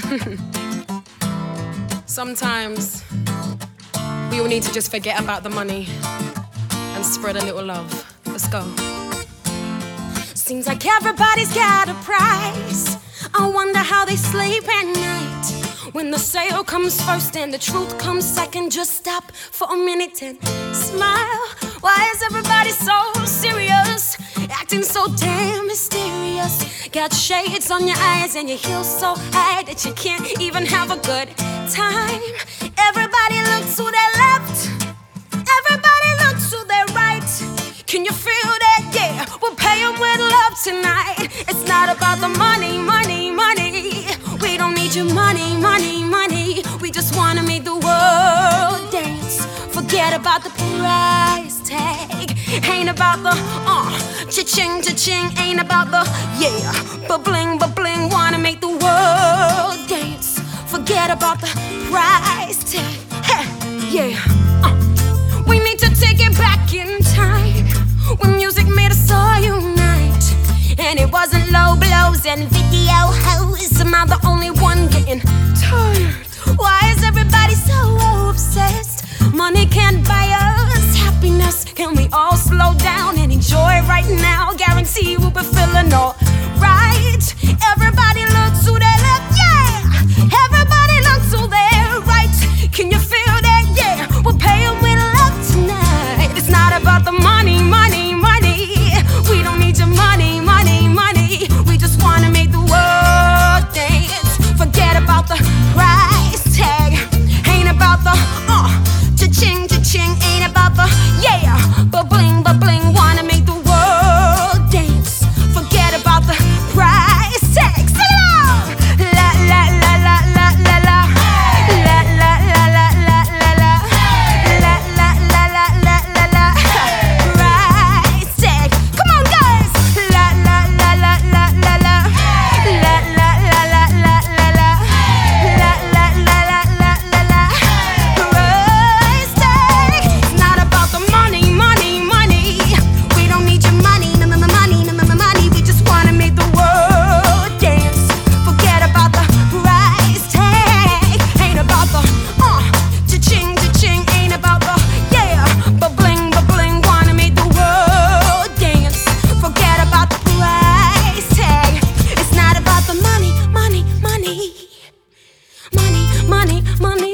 Sometimes we all need to just forget about the money and spread a little love. Let's go. Seems like everybody's got a price. I wonder how they sleep at night. When the sale comes first and the truth comes second, just stop for a minute and smile. Why is everybody so? Acting so damn mysterious. Got shades on your eyes and your heels so high that you can't even have a good time. Everybody looks to their left. Everybody looks to their right. Can you feel that? Yeah, we'll pay 'em with love tonight. It's not about the money, money, money. We don't need your money, money, money. We just wanna make the world dance. Forget about the price tag. Ain't about the uh, cha-ching, cha-ching. Ain't about the yeah, but bling, but bling. Wanna make the world dance. Forget about the price tag. Hey, yeah. Uh. We need to take it back in time when music made us all unite. And it wasn't low blows and video hoes. Am I the only one getting tired? Why is everybody so obsessed? Money can't buy. Can we all slow down and enjoy right now? Guarantee we'll. money.